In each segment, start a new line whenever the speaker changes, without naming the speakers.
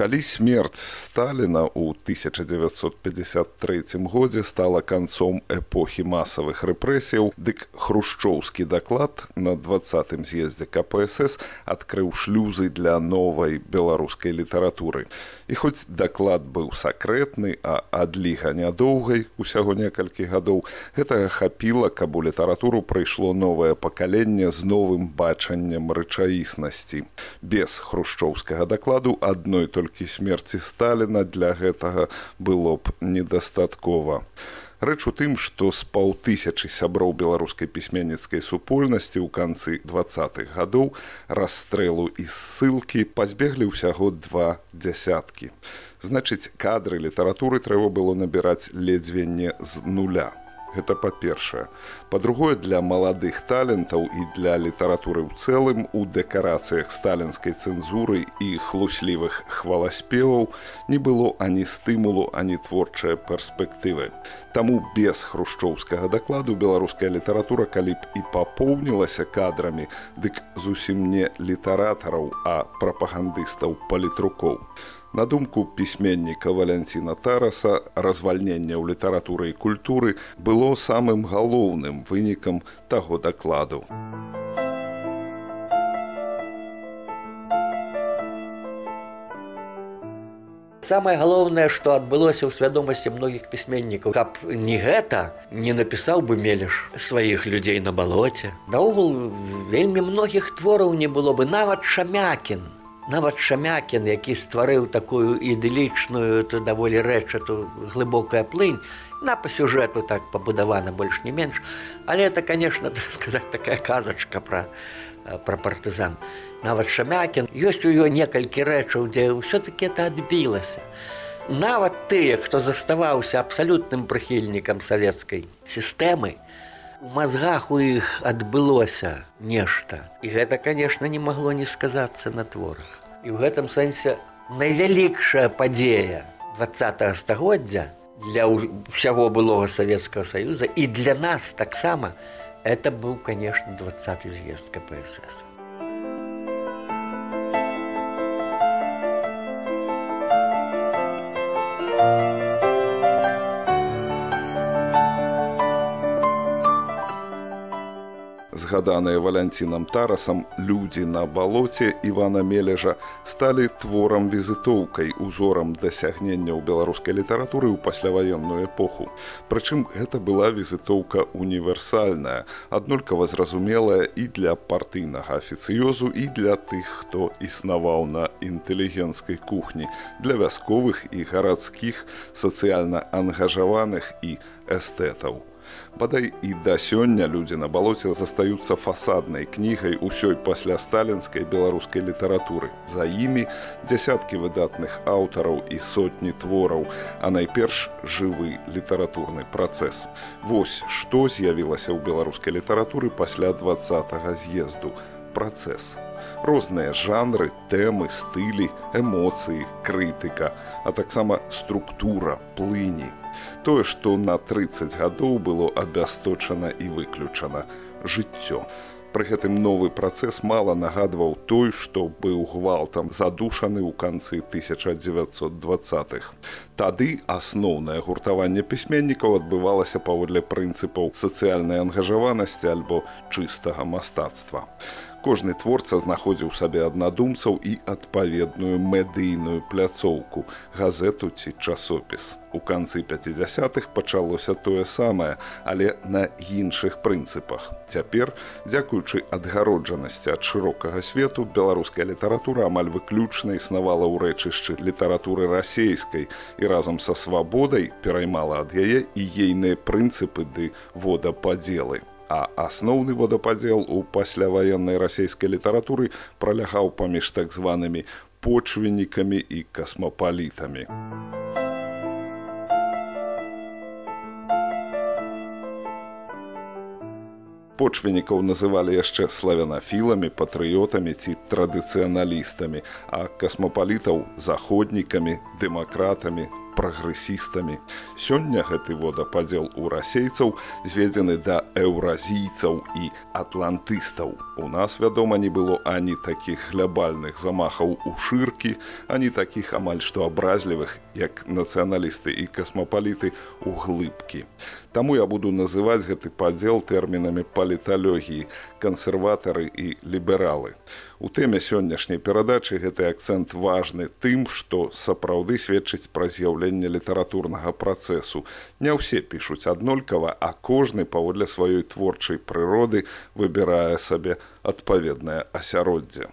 калі смерць сталіна ў 1953 годзе стала канцом эпохі масавых рэпрэсіяў дык хрушчоўскі даклад на двадцатым з'ездзе кпсс адкрыў шлюзы для новай беларускай літаратуры. І хоць даклад быў сакрэтны а адліга нядоўгай усяго некалькі гадоў гэтага хапіла каб у літаратуру прыйшло новае пакаленне з новым бачаннем рэчаіснасці. Без хрушчоўскага дакладу адной только толькі смерці сталіна для гэтага было б недастаткова. Рэч у тым што з паўтысячы сяброў беларускай пісьменніцкай супольнасці ў канцы двадцатых гадоў расстрэлу і ссылкі пазбеглі ўсяго два дзясяткі. Значыць кадры літаратуры трэба было набіраць ледзьве не з нуля гэта па-першае. Па-другое для маладых талентаў і для літаратуры ў цэлым у дэкарацыях сталінскай цэнзуры і хлуслівых хваласпеваў не было ані стымулу ані творчыя перспектывы. Таму без хрушчоўскага дакладу беларуская літаратура калі б і папоўнілася кадрамі дык зусім не літаратараў а прапагандыстаў палітрукоў На думку пісьменніка Валянціна Тараса, развальненне ў літаратуры і культуры было самым галоўным вынікам таго дакладу.
Самае галоўнае, што адбылося ў свядомасці многіх пісьменнікаў, каб не гэта не напісаў бы мелеш сваіх людзей на балоце. Наогул вельмі многіх твораў не было бы нават шамякін нават шамякін які стварыў такую ідылічную то даволі рэчату глыбокая плынь на па сюжэту так пабудавана больш не менш але это конечно так сказать такая казачка пра пра партызан нават шамякін ёсць у ё некалькі рэчаў дзе ўсё-таки это адбілася нават тыя хто заставаўся абсалютным прыхільнікам савецкай сістэмы у мазгах у іх адбылося нешта і гэта конечно не магло не сказацца на творах і ў гэтым сэнсе найвялікшая падзея два стагоддзя для ўсяго былога савецкага саюза. І для нас таксама это быў конечно двадцаты з'езд кпсс
згаданыя валянцінам тарасам людзі на балоце Івана Мележа сталі творам візітоўкай узорам дасягнення ў беларускай літаратуры ў пасляваенную эпоху. Прычым гэта была візітоўка універсальная, аднолькава зразумелая і для партыйнага афіцыёзу і для тых, хто існаваў на інтэлігенцкай кухні, для вясковых і гарадскіх сацыяльна ангажаваных і эстэтаў. Бадай і да сёння людзі на балоце застаюцца фасаднай кнігай усёй пасля сталінскай беларускай літаратуры. За імі дзясяткі выдатных аўтараў і сотні твораў, а найперш жывы літаратурны працэс. Вось што з'явілася ў беларускай літаратуры пасля два з'езду працэс. Розныя жанры, тэмы, стылі, эмоцыі, крытыка, а таксама структура, плыні, тое, што на 30 гадоў было абясточана і выключана жыццё. Пры гэтым новы працэс мала нагадваў той, што быў гвалтам задушаны ў канцы 1920-х. Тады асноўнае гуртаванне пісьменнікаў адбывалася паводле прынцыпаў сацыяльнай ангажаванасці альбо чыстага мастацтва кожны творца знаходзіў сабе аднадумцаў і адпаведную медыйную пляцоўку газету ці часопіс. У канцы 50-х пачалося тое самае але на іншых прынцыпах. Цяпер дзякуючы адгароджанасці ад шырокага свету беларуская літаратура амаль выключна існавала ў рэчышчы літаратуры расейскай і разам са свабодай пераймала ад яе і ейныя прынцыпы ды водападзелы а асноўны водападзел у пасляваеннай расійскай літаратуры пралягаў паміж так званымі почвеннікамі і касмапалітамі. Супольнапочвеннікаў называлі яшчэ славянафіламі патрыётамі ці традыцыяналістамі а касмапалітаў заходнікамі дэмакратамі прагрэсістамі. Сёння гэты водападзел у расейцаў зведзены да еўразійцаў і атлантыстаў. У нас, вядома, не было ані такіх глябальных замахаў у шыркі, ані такіх амаль што абразлівых, як нацыяналісты і касмапаліты у глыбкі. Таму я буду называць гэты падзел тэрмінамі паліталогіі, кансерватары і лібералы. У тэме сённяшняй перадачы гэты акцэнт важны тым, што сапраўды сведчыць пра з'яўленне літаратурнага працэсу. Не ўсе пішуць аднолькава, а кожны паводле сваёй творчай прыроды выбірае сабе адпаведнае асяроддзе.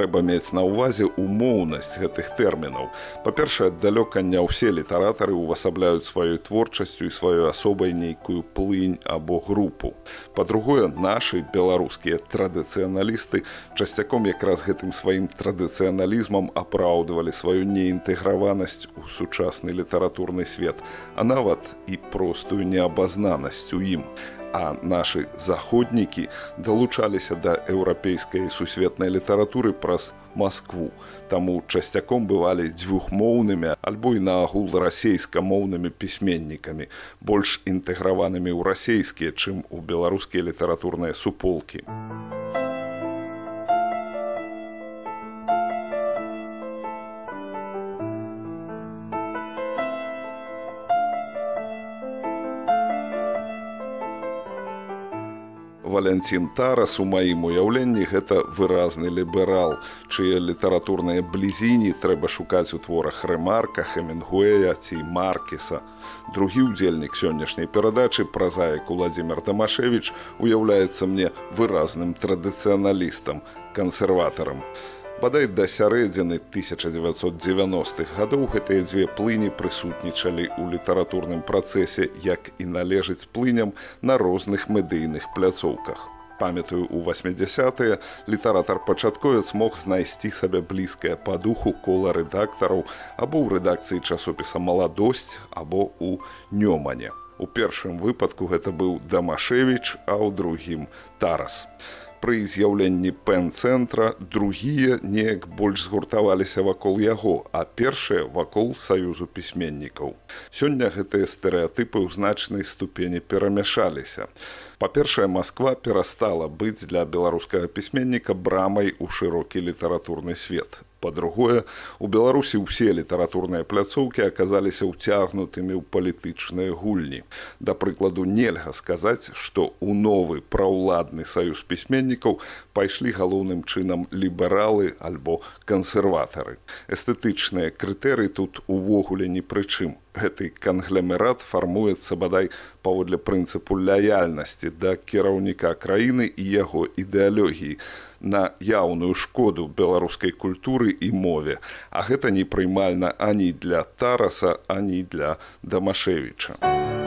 Трэба мець на ўвазе умоўнасць гэтых тэрмінаў. Па-першае, далёка не ўсе літаратары ўвасабляюць сваёй творчасцю і сваёй асобай нейкую плынь або групу. Па-другое, нашы беларускія традыцыяналісты часцяком якраз гэтым сваім традыцыяналізмам апраўдвалі сваю неінтэграванасць у сучасны літаратурны свет, а нават і простую неабазнанасць у ім а нашы заходнікі далучаліся да еўрапейскай сусветнай літаратуры праз Маскву. Таму часцяком бывалі дзвюхмоўнымі альбо і наагул расейскамоўнымі пісьменнікамі, больш інтэграванымі ў расейскія, чым у беларускія літаратурныя суполкі. Валянцін Тарас у маім уяўленні гэта выразны ліберал, чые літаратурныя блізіні трэба шукаць у творах рэмарка, хемінгуэя ці маркіса. Другі ўдзельнік сённяшняй перадачы празаек Уладзімир Тамашевіч уяўляецца мне выразным традыцыяналістам, кансерватарам. Бадай да сярэдзіны 1990-х гадоў гэтыя дзве плыні прысутнічалі ў літаратурным працэсе, як і належыць плыням на розных медыйных пляцоўках. Памятаю, у 80-е літаратар пачатковец мог знайсці сабе блізкае па духу кола рэдактараў або ў рэдакцыі часопіса маладосць або ў нёмане. У першым выпадку гэта быў Дамашевіч, а ў другім Тарас пры з'яўленні пэн-цэнтра другія неяк больш згуртаваліся вакол яго, а першыя вакол саюзу пісьменнікаў. Сёння гэтыя стэеатыпы ў значнай ступені перамяшаліся. Па-першае, Масква перастала быць для беларускага пісьменніка брамай у шырокі літаратурны свет. Па-другое, у Беларусі ўсе літаратурныя пляцоўкі аказаліся ўцягнутымі ў палітычныя гульні. Да прыкладу, нельга сказаць, што ў новы праўладны саюз пісьменнікаў пайшлі галоўным чынам лібералы альбо кансерватары. Эстэтычныя крытэры тут увогуле ні пры чым. Гэты канглямерат фармуецца бадай паводле прынцыпу лаяльнасці да кіраўніка краіны і яго ідэалогіі на яўную шкоду беларускай культуры і мове, а гэта непрымальна ані для тараса, ані для дамашевіча.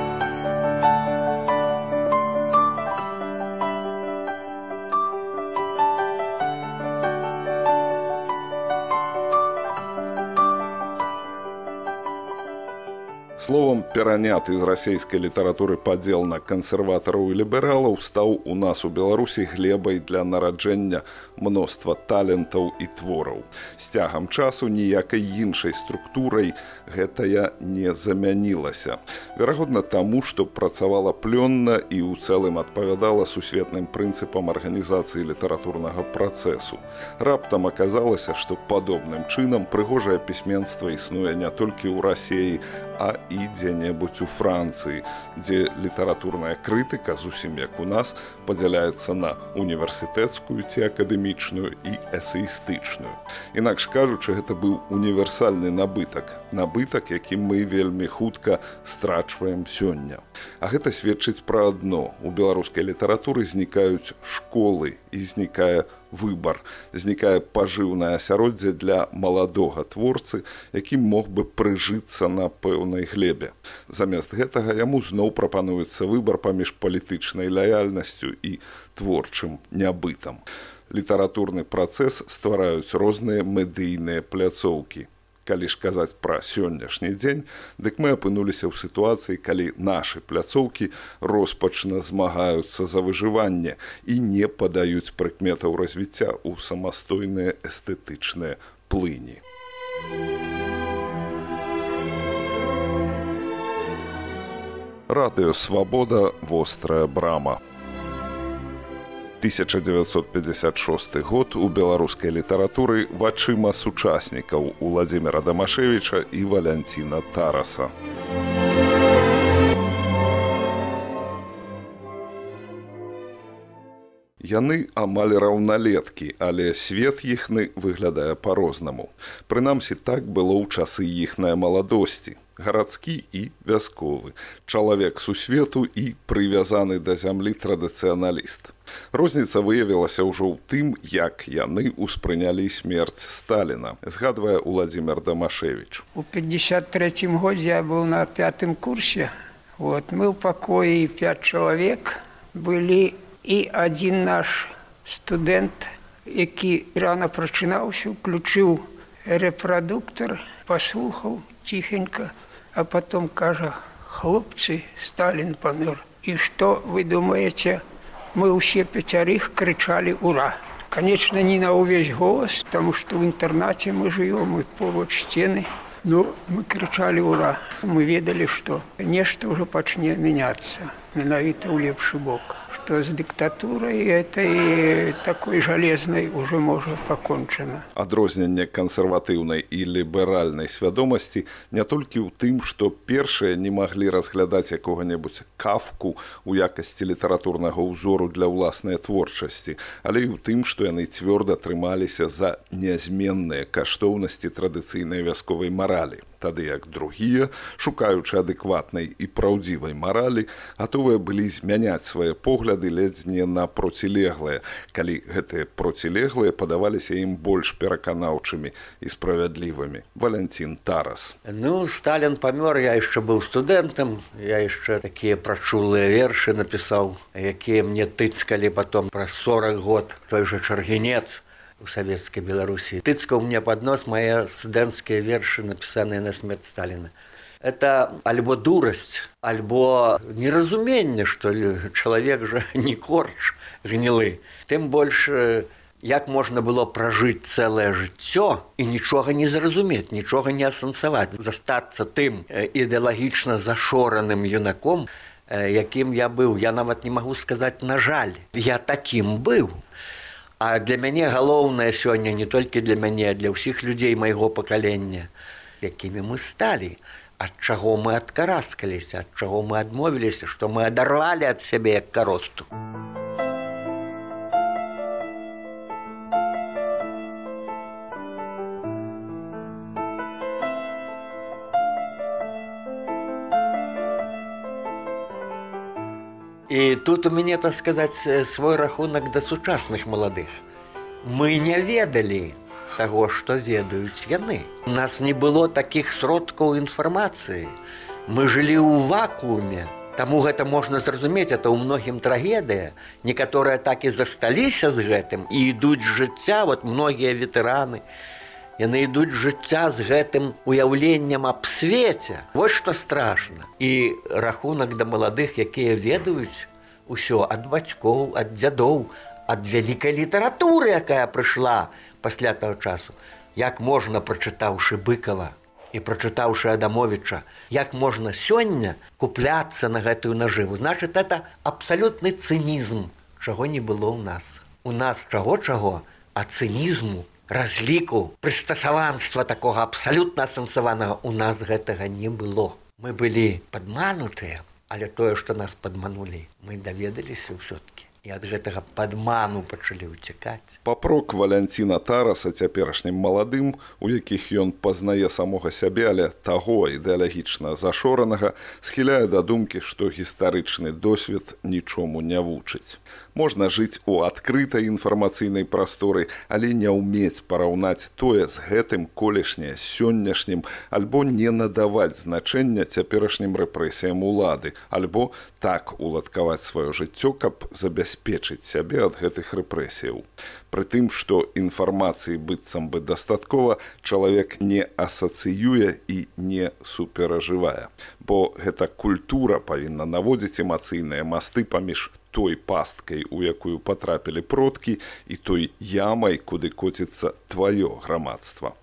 Словом, пераняты з расійскай літаратуры падзел на кансерватараў і лібералаў стаў у нас у Беларусі глебай для нараджэння мноства талентаў і твораў. З цягам часу ніякай іншай структурай гэтая не замянілася. Верагодна таму, што працавала плённа і ў цэлым адпавядала сусветным прынцыпам арганізацыі літаратурнага працэсу. Раптам аказалася, што падобным чынам прыгожае пісьменства існуе не толькі ў рассеі, а і дзе-небудзь у Францыі, дзе літаратурная крытыка зусім як у нас падзяляецца на універсітэцкую ці акадэмічную і эсеістычную. Інакш кажучы, гэта быў універсальны набытак, набытак, якім мы вельмі хутка страчваем сёння. А гэта сведчыць пра адно. У беларускай літаратуры знікаюць школы і знікае выбар знікае пажыўнае асяроддзе для маладога творцы які мог бы прыжыцца на пэўнай глебе. Замест гэтага яму зноў прапануецца выбар паміж палітычнай лаяльнасцю і творчым нябытам. Літаратурны працэс ствараюць розныя медыйныя пляцоўкі калі ж казаць пра сённяшні дзень дык мы апынуліся ў сітуацыі калі нашы пляцоўкі роспачна змагаюцца за выжыванне і не падаюць прыкметаў развіцця ў самастойныя эстэтычныя плыні. Радыё свабода вострая брама 1956 год у беларускай літаратуры вачыма сучаснікаў Уладзіміра Дамашевіча і Валянціна Тараса. Яны амаль раўналеткі, але свет іхны выглядае па-рознаму. Прынамсі так было ў часы іхнай маладосці гарадскі і вясковы, чалавек сусвету і прывязаны да зямлі традыцыяналіст. Розніца выявілася ўжо ў тым, як яны ўспрынялі смерць Сталіна, згадвае Владзімир Дамашевич.
У 53 годзе я быў на пятым курсе. Вот, мы ў пакоі пять чалавек былі і адзін наш студэнт, які рана прачынаўся, уключыў рэпрадуктор, паслухаў ціхенька, а потом кажа: хлопцы, Сталін памёр. І што вы думаеце, мы ўсе пяцярых крычалі ура. Конечно, не на ўвесь голас, таму што ў інтэрнаце мы жывём і побач сцены. Ну мы крычалі ура. Мы ведалі, што нешта ўжо пачне мяняцца менавіта ў лепшы бок что с диктатурой этой такой жалезной уже можа покончена.
Адрозненне кансерватыўнай і ліберальнай свядомасці не толькі ў тым, што першыя не маглі разглядаць якога-небудзь кафку у якасці літаратурнага ўзору для ўласнай творчасці, але і ў тым, што яны цвёрда трымаліся за нязменныя каштоўнасці традыцыйнай вясковай маралі тады як другія, шукаючы адэкватнай і праўдзівай маралі, гатовыя былі змяняць свае погляды ледзь не на процілеглыя, калі гэтыя процілеглыя падаваліся ім больш пераканаўчымі і справядлівымі. Валянцін Тарас.
Ну Сталін памёр, я яшчэ быў студэнтам, я яшчэ такія прачулыя вершы напісаў, якія мне тыцкалі потом праз 40 год той жа чаргенец у савецкай беларусі тыцкаў мне под нос мае студэнцкія вершы напісаныя на смерть сталина. Это альбо дурасць альбо неразуменне что чалавек жа не корч гнілы тым больш як можна было пражыць цэлае жыццё і нічога не зразумець нічога не асэнсаваць застацца тым ідэалагічна зашораным юнаком якім я быў. Я нават не магу сказаць на жаль я такім быў А для мяне галоўнае сёння не толькі для мяне, для ўсіх людзей майго пакалення, якімі мы сталі, ад чаго мы адкараскаліся, ад чаго мы адмовіліся, што мы адарвалі ад сябе як каросту. І тут у мяне так сказаць свой рахунак да сучасных маладых. Мы не ведалі таго, што ведаюць яны. У нас не было такіх сродкаў інфармацыі. Мы жылі ў вакууме. Таму гэта можна зразумець, это ў многім трагедыя. Некаторыя так і засталіся з гэтым і ідуць жыцця, вот многія ветэраны, яны ідуць жыцця з гэтым уяўленнем аб свеце вось што страшна і рахунак да маладых якія ведаюць усё ад бацькоў ад дзядоў ад вялікай літаратуры якая прыйшла пасля таго часу. Як можна прачытаўшы быкова і прачытаўшы адамовіча як можна сёння купляцца на гэтую нажыву? Значит это абсалютны цынізм чаго не было ў нас. У нас чаго чаго а цынізму разліку прыстасаванства такога абсалютна асэнсаванага у нас гэтага не было. Мы былі падманутыя, але тое, што нас падманулі, мы даведаліся ўсё-ткі і ад гэтага падману пачалі ўцякаць.
Папрок валянціна Тараса цяперашнім маладым, у якіх ён пазнае самога сябе, але таго ідэалагічна зашоранага, схіляе да думкі, што гістарычны досвед нічому не вучыць можна жыць у адкрытай інфармацыйнай прасторы, але не ўмець параўнаць тое з гэтым колішняе сённяшнім альбо не надаваць значэння цяперашнім рэпрэсіям улады, альбо так уладкаваць сваё жыццё, каб забяспечыць убяспечыць сябе ад гэтых рэпрэсіяў. Пры тым, што інфармацыі быццам бы дастаткова чалавек не асацыюе і не суперажывае. Бо гэта культура павінна наводзіць эмацыйныя масты паміж той пасткай, у якую патрапілі продкі і той ямай, куды коціцца тваё грамадства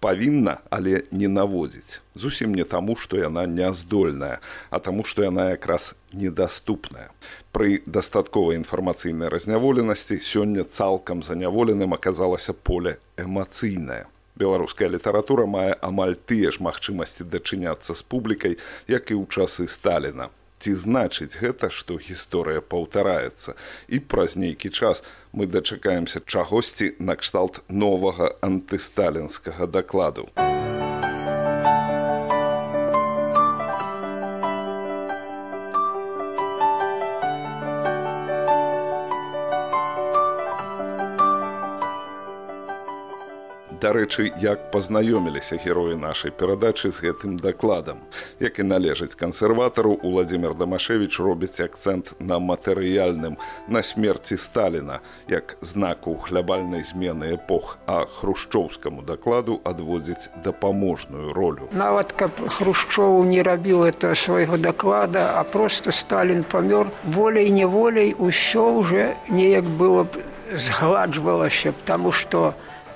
павінна але не наводзіць. Зусім не таму што яна няздольная а таму што яна якраз недаступная. Пры дастатковай інфармацыйнай разняволенасці сёння цалкам заняволеным аказалася поле эмацыйнае. Беларуская літаратура мае амаль тыя ж магчымасці дачыняцца з публікай як і ў часы сталіна ці значыць гэта што гісторыя паўтараецца. І праз нейкі час мы дачакаемся чагосьці накшталт новага антысталінскага дакладу дарэчы як пазнаёміліся героі нашай перадачы з гэтым дакладам як і належыць кансерватару владимир дамашевич робіць акцэнт на матэрыяльным на смерці сталіна як знаку хлябальнай змены эпох а хрушчоўскаму дакладу адводзіць дапаможную ролю.
Нават каб хрушчоў не рабіў это свайго доклада а просто сталін памёр волей неволей усё уже неяк было б згладжвалася потому что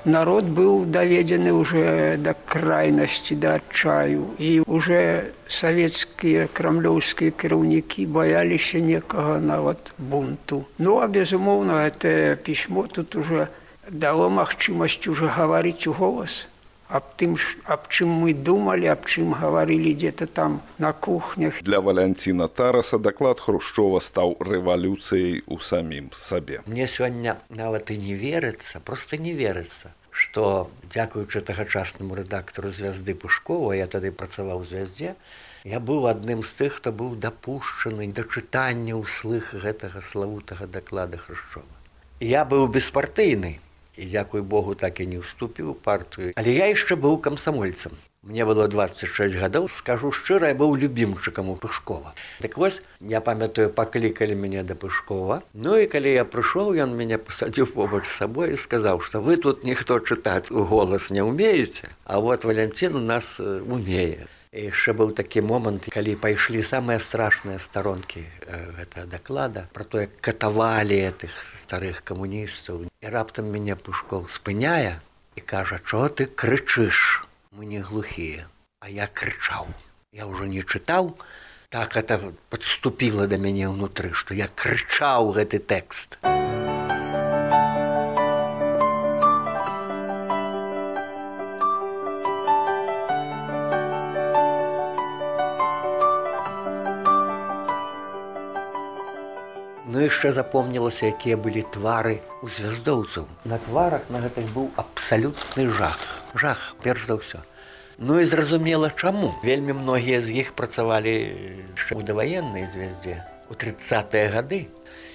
народ быў даведзены уже да крайнасці да адчаю. І уже савецкія крамлёўскія кіраўнікі баяліся некага нават бунту. Ну а безумоўна это пісьмо тут уже дало магчымасць уже гаварыць у голас аб тым аб чым мы думалі аб чым гаварылі дзе-то там на кухнях.
Для валянціна тараса даклад хрушчова стаў рэвалюцыяй у самім сабе.
Мне сёння нават і не верыцца просто не верыцца што дзякуючы тагачаснаму рэдактару звязды пушкова я тады працаваў звяздзе я быў адным з тых хто быў дапушчаны да чытання ўслых гэтага славутага даклада хрушчова я быў беспартыйны і дзякуй Богу так і не ўступіў партыю. Але я яшчэ быў камсамольцам мне было 26 гадоў скажу шчыра быў любімчыкам у пышкова. Так вось я памятаю паклікалі мяне да пышкова. Ну і калі я прыйшоў ён мяне пасадзіў побач з сабой і сказаў што вы тут ніхто чытаць у голас не ўмееце а вот валянцін у нас умее яшчэ быў такі момант калі пайшлі самыя страшныя старонкі гэта даклада про тое катавалі этих старых камуністаў і раптам мяне пушкоў спыняе і кажа чо ты крычыш мы не глухія а я крычаў я ўжо не чытаў так это подступіла да мяне ўнутры што я крычаў гэты тэкст Ну яшчэ запомнілася, якія былі твары у звяздоўцаў. На тварах на гэтых быў абсалютны жах. Жах, перш за ўсё. Ну і зразумела, чаму. Вельмі многія з іх працавалі яшчэ ў даваеннай звяздзе у тридцатыя гады.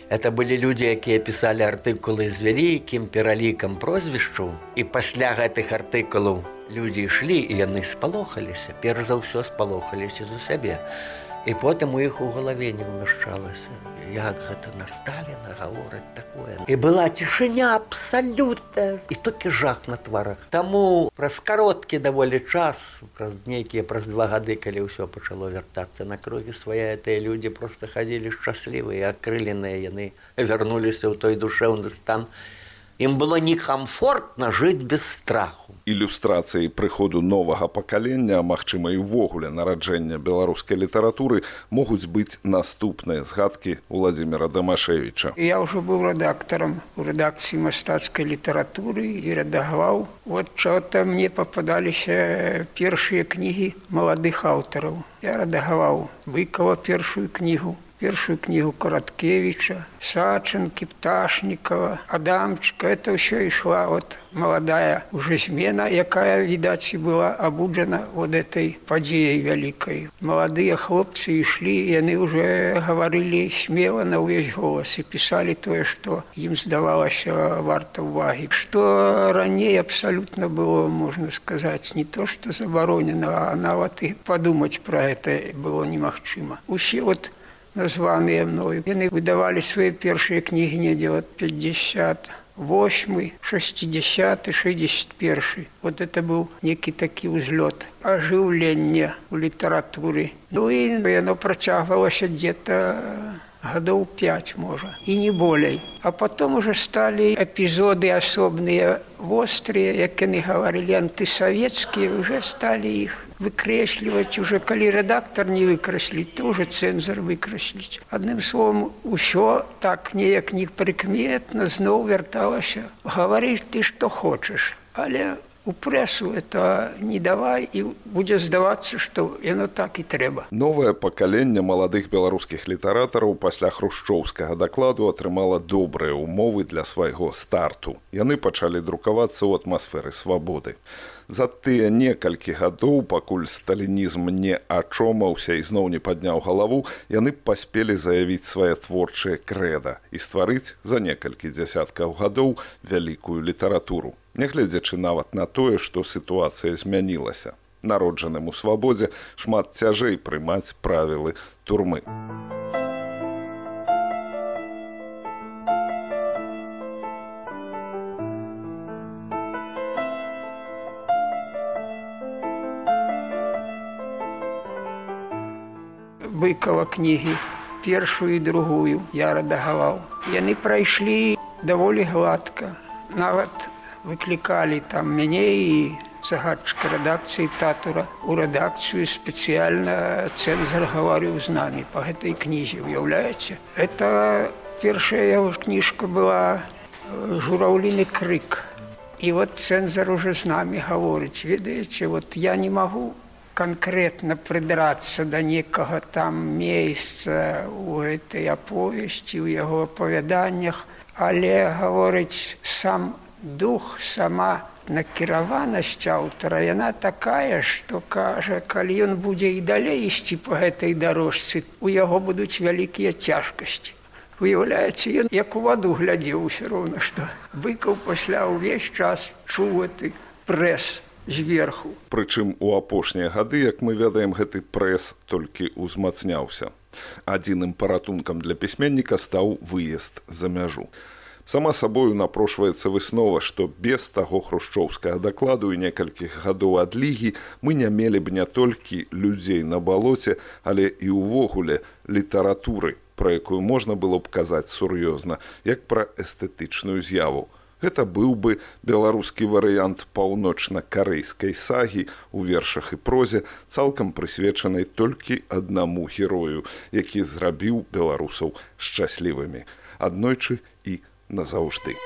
Это былі людзі, якія пісалі артыкулы з вялікім пералікам прозвішчу і пасля гэтых артыкулаў людзі ішлі і яны спалохаліся, перш за ўсё спалохаліся за сябе і потым у іх у галаве не ўмяшчалася як гэта на сталіна гавораць такое. І была цішыня абсалютна і толькі жах на тварах. Таму праз кароткі даволі час праз нейкія праз два гады калі ўсё пачало вяртацца на крогі свая тыя людзі просто хадзілі шчаслівыя акрыленыя яны вярнуліся ў той душэўны стан ім было некамфортна жыць без страху
ілюстрацыяй прыходу новага пакалення, магчыма і ўвогуле нараджэння беларускай літаратуры могуць быць наступныя згадкі Владзіміра Дамашевіча.
Я ўжо быў рэдактарам у рэдакцыі мастацкай літаратуры і рэдагаваў. Вот чого-то мне пападаліся першыя кнігі маладых аўтараў. Я рэдагаваў выкава першую кнігу першую кнігу караткевича сачынкі пташнікова адамчка это ўсё ішла вот маладая уже змена якая відаць і была абуджана вот этой падзеяй вялікай маладыя хлопцы ішлі яны уже гаварылі смела на ўвесь голас і пісалі тое што ім здавалася варта ўвагі што раней абсалютна было можна сказаць не то што забаронена а нават і падумаць пра гэта было немагчыма усе вот названыя мною. Яны выдавалі свае першыя кнігі недзе от 50 восьмы, 60, 61. Вот это быў некі такі ўзлёт ажыўлення ў літаратуры. Ну і яно працягвалася где-то гадоў 5 можа і не болей. А потом уже сталі эпізоды асобныя вострыя, як яны гаварылі антысавецкія, уже сталі іх выкрэсліваць уже калі рэдактор не выкрасліць то уже цэнзар выкрасліць адным словом усё так неяк не прыкметна зноў вярталася. Гаварыш ты што хочаш але у прэсу это не давай і будзе здавацца што яно так і трэба.
Новае пакаленне маладых беларускіх літаратараў пасля хрушчоўскага дакладу атрымала добрыя ўмовы для свайго старту. Яны пачалі друкавацца ў атмасферы свабоды за тыя некалькі гадоў пакуль сталінізм не ачомаўся і зноў не падняў галаву яны паспелі заявіць свае творчыя крэда і стварыць за некалькі дзясяткаў гадоў вялікую літаратуру нягледзячы нават на тое, што сітуацыя змянілася. Народжаным у свабодзе шмат цяжэй прымаць правілы турмы.
Быкава кнігі першую і другую я рэдагаваў яны прайшлі даволі гладка. Нават выклікалі там мяне і загадчыка рэдакцыі татура у рэдакцыю спецыяльна цэнзар гаварыў з намі па гэтай кнізе. Уяўляеце это першая яго кніжка была э, жураўліны крык і вот цэнзар уже з намі гаворыць. Ведаеце вот я не магу конкретно прыдрацца да некага там месяца у гэтай аповесці у яго апавяданнях але гаворыць сам дух сама накіраванасць аўтара яна такая што кажа калі ён будзе і далей ісці по гэтай дарожцы у яго будуць вялікія цяжкасці выяўляецца ён як у ваду глядзеў усё роўна што быкаў пасля ўвесь час чуў ты прэс зверху.
Прычым у апошнія гады як мы ведаем гэты прэс толькі ўзмацняўся. Адзіным паратункам для пісьменніка стаў выезд за мяжу. Сама сабою напрошваецца выснова, што без таго хрушчоўскага дакладу і некалькіх гадоў адлігі мы не мелі б не толькі людзей на балоце, але і ўвогуле літаратуры, пра якую можна было б казаць сур'ёзна, як пра эстэтычную з'яву. Гэта быў бы беларускі варыянт паўночна-карэйскай сагі у вершах і прозе, цалкам прысвечанай толькі аднаму герою, які зрабіў беларусаў шчаслівымі. Аднойчы і назаўжды.